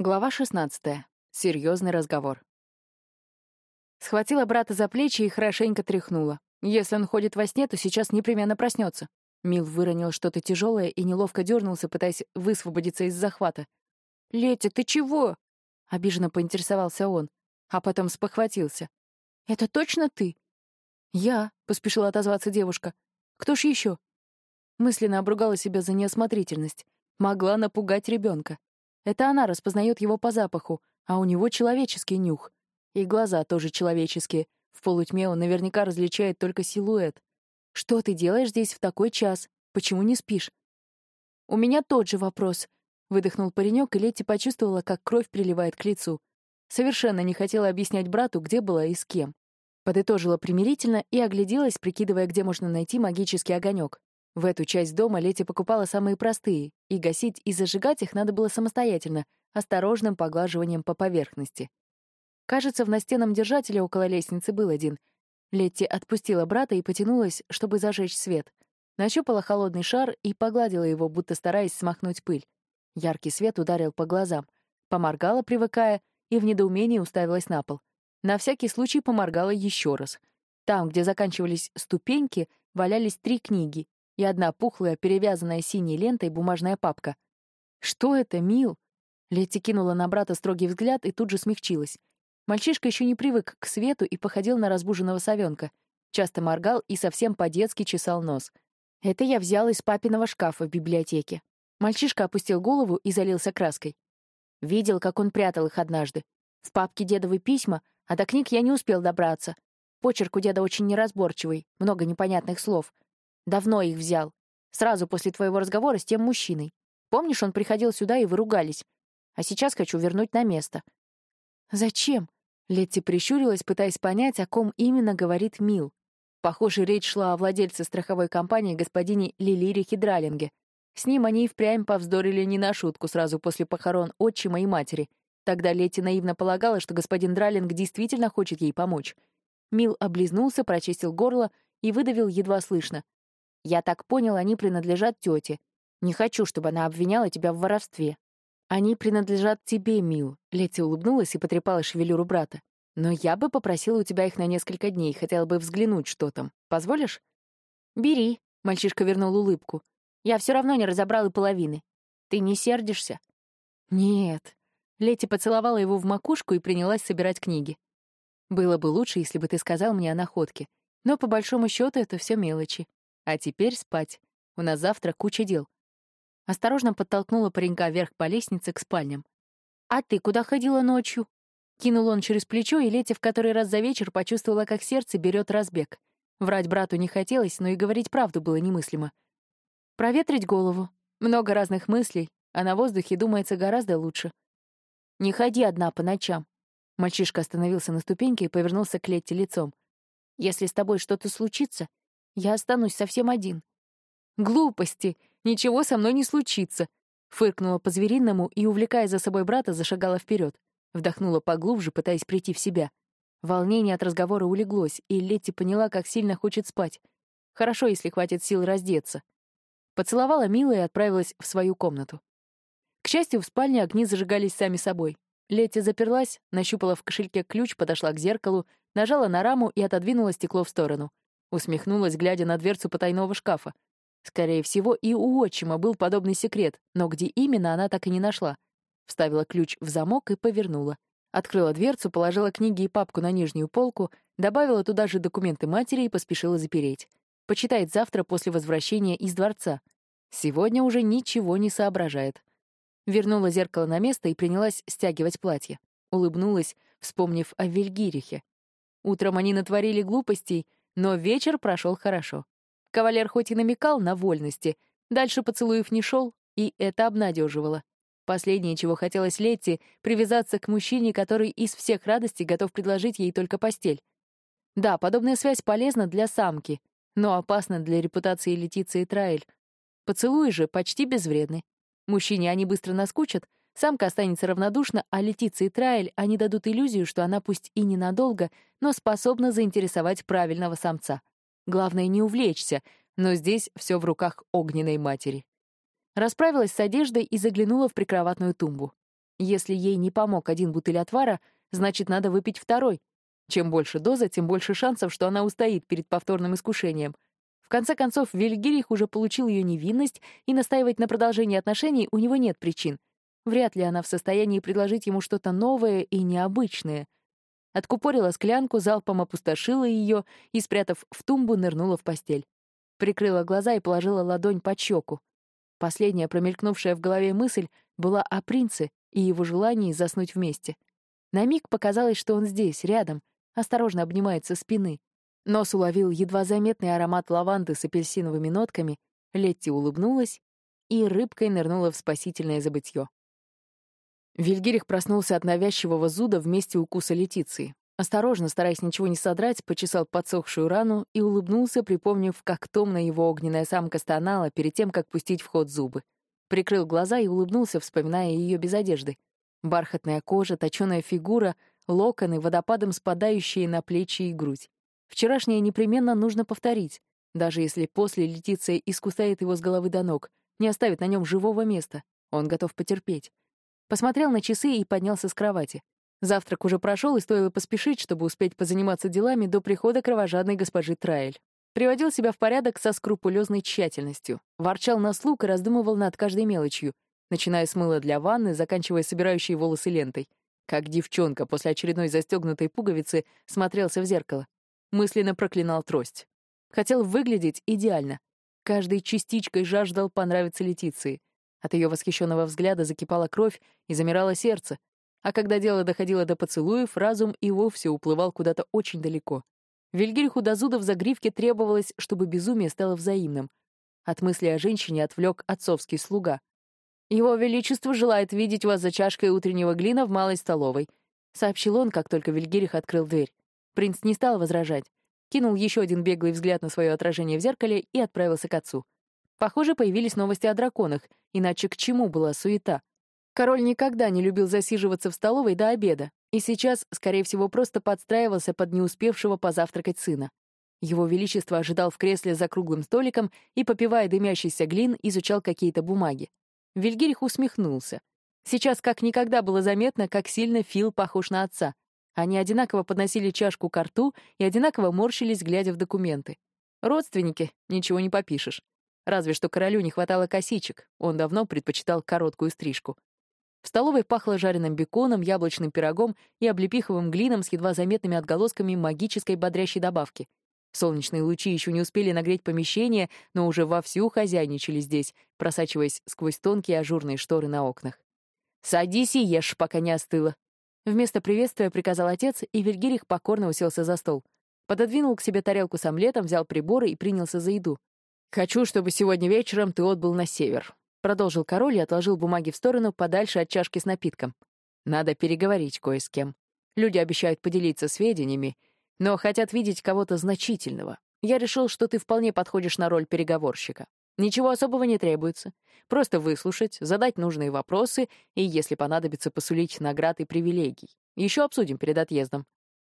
Глава 16. Серьезный разговор. Схватила брата за плечи и хорошенько тряхнула. Если он ходит во сне, то сейчас непременно проснется. Мил выронил что-то тяжелое и неловко дернулся, пытаясь высвободиться из захвата. «Летя, ты чего?» — обиженно поинтересовался он, а потом спохватился. «Это точно ты?» «Я», — поспешила отозваться девушка. «Кто ж еще?» Мысленно обругала себя за неосмотрительность. Могла напугать ребенка. Это она распознает его по запаху, а у него человеческий нюх. И глаза тоже человеческие. В полутьме он наверняка различает только силуэт. «Что ты делаешь здесь в такой час? Почему не спишь?» «У меня тот же вопрос», — выдохнул паренек, и Летти почувствовала, как кровь приливает к лицу. Совершенно не хотела объяснять брату, где была и с кем. Подытожила примирительно и огляделась, прикидывая, где можно найти магический огонек. В эту часть дома Лети покупала самые простые, и гасить и зажигать их надо было самостоятельно, осторожным поглаживанием по поверхности. Кажется, в настенном держателе около лестницы был один. Летти отпустила брата и потянулась, чтобы зажечь свет. Нащупала холодный шар и погладила его, будто стараясь смахнуть пыль. Яркий свет ударил по глазам. Поморгала, привыкая, и в недоумении уставилась на пол. На всякий случай поморгала еще раз. Там, где заканчивались ступеньки, валялись три книги, и одна пухлая, перевязанная синей лентой бумажная папка. «Что это, Мил?» Летти кинула на брата строгий взгляд и тут же смягчилась. Мальчишка еще не привык к свету и походил на разбуженного совенка. Часто моргал и совсем по-детски чесал нос. Это я взял из папиного шкафа в библиотеке. Мальчишка опустил голову и залился краской. Видел, как он прятал их однажды. В папке дедовы письма, а до книг я не успел добраться. Почерк у деда очень неразборчивый, много непонятных слов — Давно их взял. Сразу после твоего разговора с тем мужчиной. Помнишь, он приходил сюда, и вы ругались. А сейчас хочу вернуть на место». «Зачем?» Летти прищурилась, пытаясь понять, о ком именно говорит Мил. Похоже, речь шла о владельце страховой компании господине Лилире Хидралинге. С ним они и впрямь повздорили не на шутку сразу после похорон отчима и матери. Тогда Летти наивно полагала, что господин Дралинг действительно хочет ей помочь. Мил облизнулся, прочистил горло и выдавил едва слышно. Я так понял, они принадлежат тете. Не хочу, чтобы она обвиняла тебя в воровстве. Они принадлежат тебе, Мил. Летти улыбнулась и потрепала шевелюру брата. Но я бы попросила у тебя их на несколько дней, хотела бы взглянуть, что там. Позволишь? Бери, мальчишка вернул улыбку. Я все равно не разобрал и половины. Ты не сердишься? Нет. Летти поцеловала его в макушку и принялась собирать книги. Было бы лучше, если бы ты сказал мне о находке. Но по большому счету это все мелочи. А теперь спать. У нас завтра куча дел. Осторожно подтолкнула паренька вверх по лестнице к спальням. «А ты куда ходила ночью?» Кинул он через плечо, и Летя в который раз за вечер почувствовала, как сердце берет разбег. Врать брату не хотелось, но и говорить правду было немыслимо. Проветрить голову. Много разных мыслей, а на воздухе думается гораздо лучше. «Не ходи одна по ночам». Мальчишка остановился на ступеньке и повернулся к Летте лицом. «Если с тобой что-то случится, я останусь совсем один. Глупости! Ничего со мной не случится. Фыркнула по-звериному и, увлекая за собой брата, зашагала вперед. Вдохнула поглубже, пытаясь прийти в себя. Волнение от разговора улеглось, и Летти поняла, как сильно хочет спать. Хорошо, если хватит сил раздеться. Поцеловала Мила и отправилась в свою комнату. К счастью, в спальне огни зажигались сами собой. Летти заперлась, нащупала в кошельке ключ, подошла к зеркалу, нажала на раму и отодвинула стекло в сторону. Усмехнулась, глядя на дверцу потайного шкафа. Скорее всего, и у отчима был подобный секрет, но где именно она так и не нашла. Вставила ключ в замок и повернула. Открыла дверцу, положила книги и папку на нижнюю полку, добавила туда же документы матери и поспешила запереть. Почитает завтра после возвращения из дворца. Сегодня уже ничего не соображает. Вернула зеркало на место и принялась стягивать платье. Улыбнулась, вспомнив о Вильгирихе. Утром они натворили глупостей — но вечер прошел хорошо. Кавалер хоть и намекал на вольности, дальше поцелуев не шел, и это обнадеживало. Последнее, чего хотелось Летти, привязаться к мужчине, который из всех радостей готов предложить ей только постель. Да, подобная связь полезна для самки, но опасна для репутации Летиции Траэль. Поцелуи же почти безвредны. Мужчине они быстро наскучат, Самка останется равнодушна, а Летиция и Траэль они дадут иллюзию, что она пусть и ненадолго, но способна заинтересовать правильного самца. Главное не увлечься, но здесь все в руках огненной матери. Расправилась с одеждой и заглянула в прикроватную тумбу. Если ей не помог один бутыль отвара, значит, надо выпить второй. Чем больше доза, тем больше шансов, что она устоит перед повторным искушением. В конце концов, Вильгирих уже получил ее невинность, и настаивать на продолжении отношений у него нет причин. Вряд ли она в состоянии предложить ему что-то новое и необычное. Откупорила склянку, залпом опустошила ее и, спрятав в тумбу, нырнула в постель. Прикрыла глаза и положила ладонь под щеку. Последняя промелькнувшая в голове мысль была о принце и его желании заснуть вместе. На миг показалось, что он здесь, рядом, осторожно обнимает со спины. Нос уловил едва заметный аромат лаванды с апельсиновыми нотками, Летти улыбнулась и рыбкой нырнула в спасительное забытье. Вильгирих проснулся от навязчивого зуда в месте укуса Летиции. Осторожно, стараясь ничего не содрать, почесал подсохшую рану и улыбнулся, припомнив, как томно его огненная самка стонала перед тем, как пустить в ход зубы. Прикрыл глаза и улыбнулся, вспоминая ее без одежды. Бархатная кожа, точеная фигура, локоны, водопадом спадающие на плечи и грудь. Вчерашнее непременно нужно повторить, даже если после Летиция искусает его с головы до ног, не оставит на нем живого места. Он готов потерпеть. Посмотрел на часы и поднялся с кровати. Завтрак уже прошел, и стоило поспешить, чтобы успеть позаниматься делами до прихода кровожадной госпожи Траэль. Приводил себя в порядок со скрупулезной тщательностью. Ворчал на слуг и раздумывал над каждой мелочью, начиная с мыла для ванны, заканчивая собирающей волосы лентой. Как девчонка после очередной застегнутой пуговицы смотрелся в зеркало. Мысленно проклинал трость. Хотел выглядеть идеально. Каждой частичкой жаждал понравиться Летиции. От ее восхищенного взгляда закипала кровь и замирало сердце. А когда дело доходило до поцелуев, разум и вовсе уплывал куда-то очень далеко. Вильгельху Дозуда в загривке требовалось, чтобы безумие стало взаимным. От мысли о женщине отвлек отцовский слуга. «Его Величество желает видеть вас за чашкой утреннего глина в малой столовой», — сообщил он, как только Вильгерих открыл дверь. Принц не стал возражать. Кинул еще один беглый взгляд на свое отражение в зеркале и отправился к отцу. Похоже, появились новости о драконах, иначе к чему была суета? Король никогда не любил засиживаться в столовой до обеда, и сейчас, скорее всего, просто подстраивался под не успевшего позавтракать сына. Его Величество ожидал в кресле за круглым столиком и, попивая дымящийся глин, изучал какие-то бумаги. Вильгирих усмехнулся. Сейчас как никогда было заметно, как сильно Фил похож на отца. Они одинаково подносили чашку к рту и одинаково морщились, глядя в документы. Родственники, ничего не попишешь. Разве что королю не хватало косичек, он давно предпочитал короткую стрижку. В столовой пахло жареным беконом, яблочным пирогом и облепиховым глином с едва заметными отголосками магической бодрящей добавки. Солнечные лучи еще не успели нагреть помещение, но уже вовсю хозяйничали здесь, просачиваясь сквозь тонкие ажурные шторы на окнах. «Садись и ешь, пока не остыло». Вместо приветствия приказал отец, и Вильгирих покорно уселся за стол. Пододвинул к себе тарелку с омлетом, взял приборы и принялся за еду. «Хочу, чтобы сегодня вечером ты отбыл на север. Продолжил король и отложил бумаги в сторону, подальше от чашки с напитком. Надо переговорить кое с кем. Люди обещают поделиться сведениями, но хотят видеть кого-то значительного. Я решил, что ты вполне подходишь на роль переговорщика. Ничего особого не требуется. Просто выслушать, задать нужные вопросы и, если понадобится, посулить наград и привилегий. Еще обсудим перед отъездом.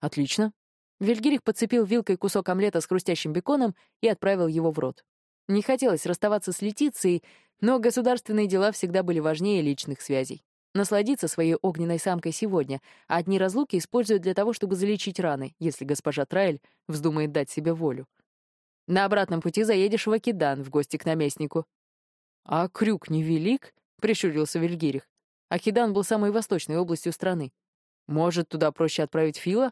Отлично. Вильгирих подцепил вилкой кусок омлета с хрустящим беконом и отправил его в рот. Не хотелось расставаться с Летицией, но государственные дела всегда были важнее личных связей. Насладиться своей огненной самкой сегодня, а одни разлуки используют для того, чтобы залечить раны, если госпожа Трайль вздумает дать себе волю. На обратном пути заедешь в Акидан в гости к наместнику. «А крюк невелик?» — прищурился Вильгирих. Акидан был самой восточной областью страны. «Может, туда проще отправить Фила?»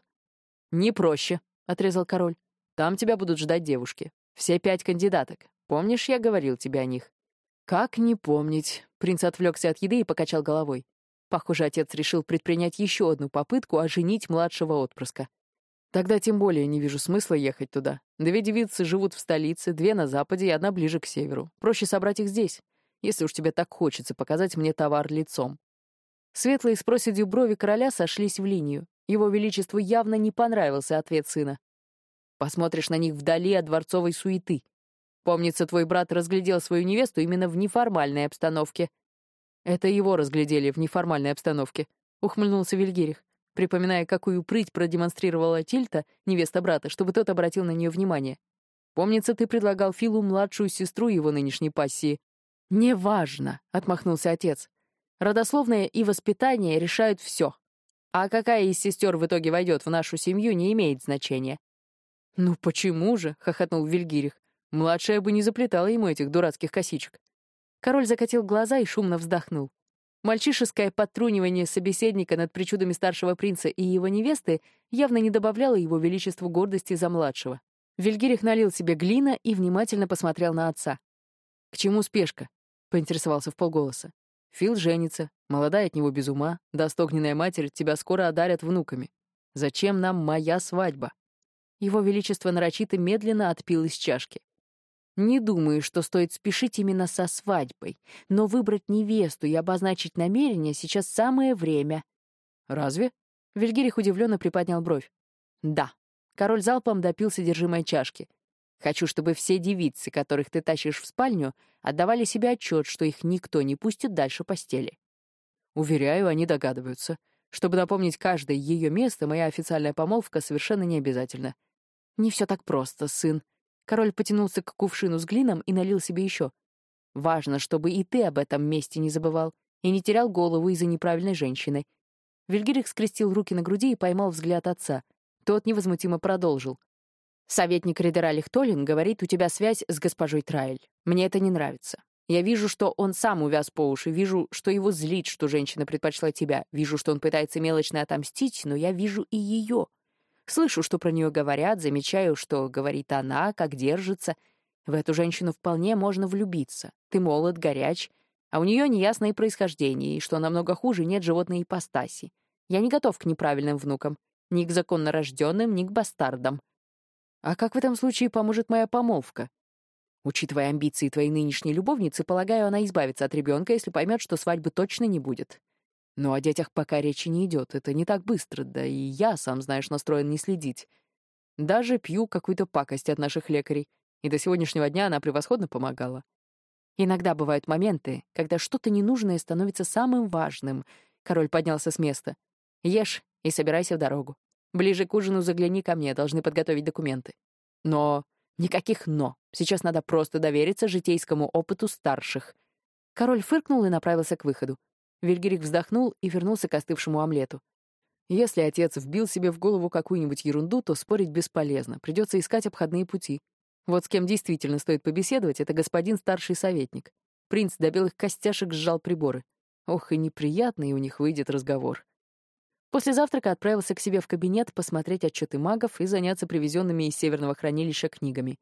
«Не проще», — отрезал король. «Там тебя будут ждать девушки. Все пять кандидаток. Помнишь, я говорил тебе о них?» «Как не помнить?» Принц отвлекся от еды и покачал головой. Похоже, отец решил предпринять еще одну попытку оженить младшего отпрыска. Тогда тем более не вижу смысла ехать туда. Две девицы живут в столице, две на западе и одна ближе к северу. Проще собрать их здесь, если уж тебе так хочется показать мне товар лицом. Светлые с проседью брови короля сошлись в линию. Его Величеству явно не понравился ответ сына. Посмотришь на них вдали от дворцовой суеты. Помнится, твой брат разглядел свою невесту именно в неформальной обстановке. Это его разглядели в неформальной обстановке, ухмыльнулся Вильгерих, припоминая, какую прыть продемонстрировала Тильта, невеста брата, чтобы тот обратил на нее внимание. Помнится, ты предлагал Филу младшую сестру его нынешней пассии. «Неважно», — отмахнулся отец. Родословное и воспитание решают все. А какая из сестер в итоге войдет в нашу семью, не имеет значения. «Ну почему же?» — хохотнул Вильгирих. «Младшая бы не заплетала ему этих дурацких косичек». Король закатил глаза и шумно вздохнул. Мальчишеское подтрунивание собеседника над причудами старшего принца и его невесты явно не добавляло его величеству гордости за младшего. Вильгирих налил себе глина и внимательно посмотрел на отца. «К чему спешка?» — поинтересовался в полголоса. «Фил женится, молодая от него без ума, даст огненная матерь, тебя скоро одарят внуками. Зачем нам моя свадьба?» Его Величество нарочито медленно отпил из чашки. Не думаю, что стоит спешить именно со свадьбой, но выбрать невесту и обозначить намерение сейчас самое время. Разве? Вильгирих удивленно приподнял бровь. Да. Король залпом допил содержимое чашки. Хочу, чтобы все девицы, которых ты тащишь в спальню, отдавали себе отчет, что их никто не пустит дальше постели. Уверяю, они догадываются. Чтобы напомнить каждое ее место, моя официальная помолвка совершенно не обязательна. Не все так просто, сын. Король потянулся к кувшину с глином и налил себе еще. «Важно, чтобы и ты об этом месте не забывал и не терял голову из-за неправильной женщины». Вильгирих скрестил руки на груди и поймал взгляд отца. Тот невозмутимо продолжил. «Советник Ридера Лихтолин говорит, у тебя связь с госпожой Трайль. Мне это не нравится. Я вижу, что он сам увяз по уши, вижу, что его злит, что женщина предпочла тебя, вижу, что он пытается мелочно отомстить, но я вижу и ее. Слышу, что про нее говорят, замечаю, что говорит она, как держится. В эту женщину вполне можно влюбиться. Ты молод, горяч, а у нее неясное происхождение, и, что намного хуже, нет животной ипостаси. Я не готов к неправильным внукам, ни к законно рожденным, ни к бастардам. А как в этом случае поможет моя помолвка? Учитывая амбиции твоей нынешней любовницы, полагаю, она избавится от ребенка, если поймет, что свадьбы точно не будет. Но о детях пока речи не идет, это не так быстро, да и я, сам знаешь, настроен не следить. Даже пью какую-то пакость от наших лекарей, и до сегодняшнего дня она превосходно помогала. Иногда бывают моменты, когда что-то ненужное становится самым важным. Король поднялся с места. Ешь и собирайся в дорогу. Ближе к ужину загляни ко мне, должны подготовить документы. Но никаких «но». Сейчас надо просто довериться житейскому опыту старших. Король фыркнул и направился к выходу. Вильгерик вздохнул и вернулся к остывшему омлету. Если отец вбил себе в голову какую-нибудь ерунду, то спорить бесполезно, придется искать обходные пути. Вот с кем действительно стоит побеседовать, это господин старший советник. Принц до белых костяшек сжал приборы. Ох, и неприятный у них выйдет разговор. После завтрака отправился к себе в кабинет посмотреть отчеты магов и заняться привезенными из северного хранилища книгами.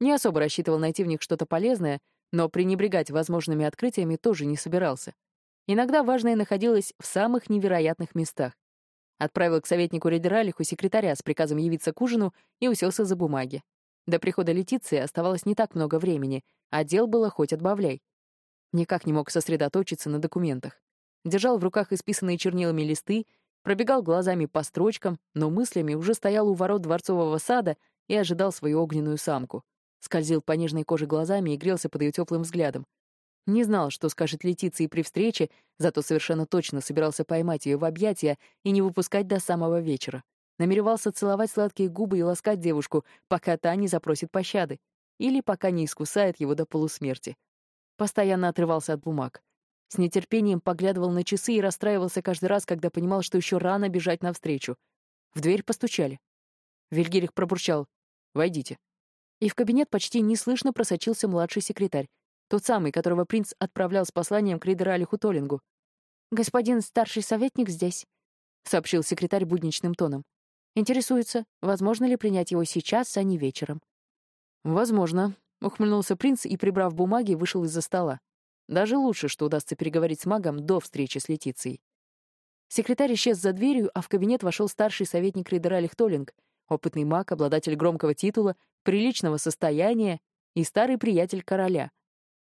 Не особо рассчитывал найти в них что-то полезное, но пренебрегать возможными открытиями тоже не собирался. Иногда важное находилось в самых невероятных местах. Отправил к советнику Рейдералиху секретаря с приказом явиться к ужину и уселся за бумаги. До прихода Летиции оставалось не так много времени, а дел было хоть отбавляй. Никак не мог сосредоточиться на документах. Держал в руках исписанные чернилами листы, пробегал глазами по строчкам, но мыслями уже стоял у ворот дворцового сада и ожидал свою огненную самку. Скользил по нежной коже глазами и грелся под ее теплым взглядом. Не знал, что скажет Летиции при встрече, зато совершенно точно собирался поймать ее в объятия и не выпускать до самого вечера. Намеревался целовать сладкие губы и ласкать девушку, пока та не запросит пощады, или пока не искусает его до полусмерти. Постоянно отрывался от бумаг. С нетерпением поглядывал на часы и расстраивался каждый раз, когда понимал, что еще рано бежать навстречу. В дверь постучали. Вильгерих пробурчал «Войдите». И в кабинет почти неслышно просочился младший секретарь. Тот самый, которого принц отправлял с посланием к Ридералиху Толлингу. «Господин старший советник здесь», — сообщил секретарь будничным тоном. «Интересуется, возможно ли принять его сейчас, а не вечером». «Возможно», — ухмыльнулся принц и, прибрав бумаги, вышел из-за стола. «Даже лучше, что удастся переговорить с магом до встречи с Летицией». Секретарь исчез за дверью, а в кабинет вошел старший советник Ридералих Толлинг, опытный маг, обладатель громкого титула, приличного состояния и старый приятель короля —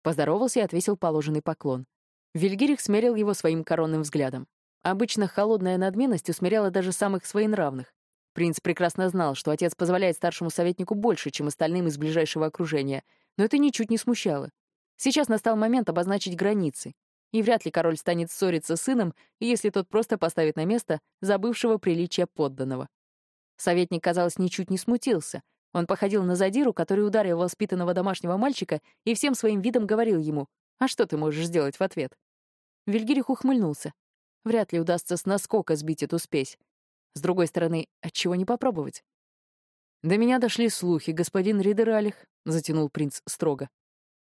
Поздоровался и отвесил положенный поклон. Вильгирих смерил его своим коронным взглядом. Обычно холодная надменность усмиряла даже самых своенравных. Принц прекрасно знал, что отец позволяет старшему советнику больше, чем остальным из ближайшего окружения, но это ничуть не смущало. Сейчас настал момент обозначить границы, и вряд ли король станет ссориться с сыном, если тот просто поставит на место забывшего приличия подданного. Советник, казалось, ничуть не смутился, он походил на задиру, который ударил воспитанного домашнего мальчика и всем своим видом говорил ему, «А что ты можешь сделать в ответ?» Вильгирих ухмыльнулся. Вряд ли удастся с наскока сбить эту спесь. С другой стороны, отчего не попробовать? «До меня дошли слухи, господин Ридералих», — затянул принц строго,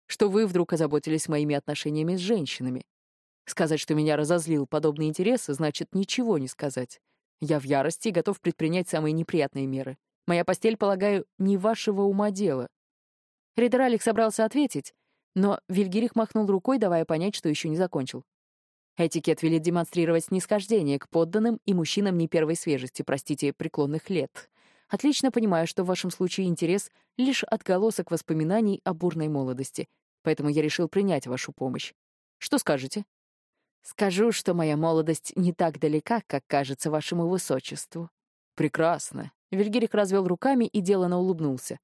«что вы вдруг озаботились моими отношениями с женщинами. Сказать, что меня разозлил подобный интерес, значит ничего не сказать. Я в ярости и готов предпринять самые неприятные меры. Моя постель, полагаю, не вашего ума дело». Ридералих собрался ответить, но Вильгирих махнул рукой, давая понять, что еще не закончил. Этикет велит демонстрировать снисхождение к подданным и мужчинам не первой свежести, простите, преклонных лет. Отлично понимаю, что в вашем случае интерес — лишь отголосок воспоминаний о бурной молодости, поэтому я решил принять вашу помощь. Что скажете? Скажу, что моя молодость не так далека, как кажется вашему высочеству. Прекрасно. Вильгерик развел руками и делано улыбнулся.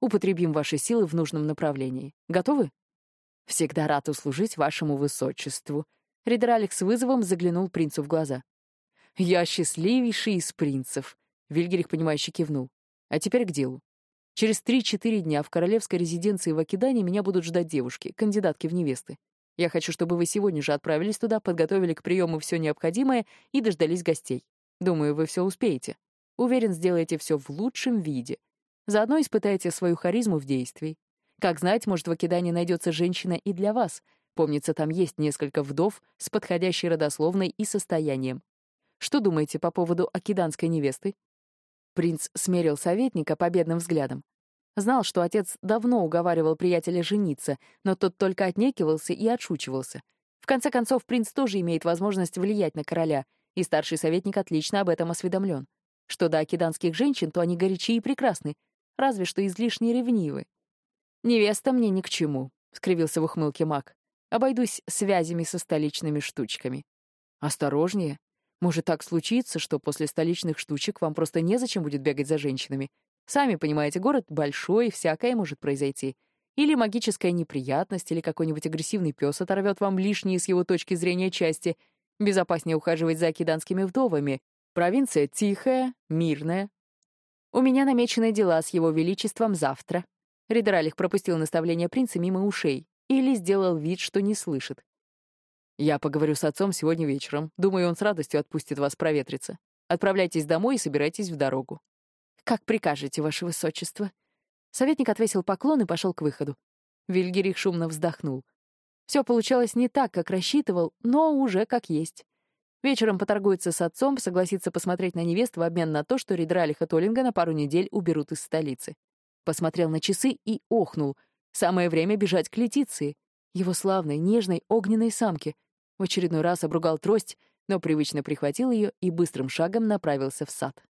Употребим ваши силы в нужном направлении. Готовы? Всегда рад услужить вашему высочеству. Ридер с вызовом заглянул принцу в глаза. «Я счастливейший из принцев», — Вильгерих, понимающе кивнул. «А теперь к делу. Через три-четыре дня в королевской резиденции в Акидане меня будут ждать девушки, кандидатки в невесты. Я хочу, чтобы вы сегодня же отправились туда, подготовили к приему все необходимое и дождались гостей. Думаю, вы все успеете. Уверен, сделаете все в лучшем виде. Заодно испытаете свою харизму в действии. Как знать, может, в Акидане найдется женщина и для вас, Помнится, там есть несколько вдов с подходящей родословной и состоянием. Что думаете по поводу акиданской невесты?» Принц смерил советника победным взглядом. Знал, что отец давно уговаривал приятеля жениться, но тот только отнекивался и отшучивался. В конце концов, принц тоже имеет возможность влиять на короля, и старший советник отлично об этом осведомлен. Что до акиданских женщин, то они горячи и прекрасны, разве что излишне ревнивы. «Невеста мне ни к чему», — скривился в ухмылке маг. Обойдусь связями со столичными штучками. Осторожнее. Может так случиться, что после столичных штучек вам просто незачем будет бегать за женщинами. Сами понимаете, город большой, всякое может произойти. Или магическая неприятность, или какой-нибудь агрессивный пес оторвет вам лишние с его точки зрения части. Безопаснее ухаживать за акиданскими вдовами. Провинция тихая, мирная. У меня намечены дела с его величеством завтра. Ридералих пропустил наставление принца мимо ушей или сделал вид, что не слышит. «Я поговорю с отцом сегодня вечером. Думаю, он с радостью отпустит вас проветриться. Отправляйтесь домой и собирайтесь в дорогу». «Как прикажете, ваше высочество». Советник отвесил поклон и пошел к выходу. Вильгерих шумно вздохнул. Все получалось не так, как рассчитывал, но уже как есть. Вечером поторгуется с отцом, согласится посмотреть на невест в обмен на то, что Ридралиха Толлинга на пару недель уберут из столицы. Посмотрел на часы и охнул — Самое время бежать к Летиции, его славной, нежной, огненной самке. В очередной раз обругал трость, но привычно прихватил ее и быстрым шагом направился в сад.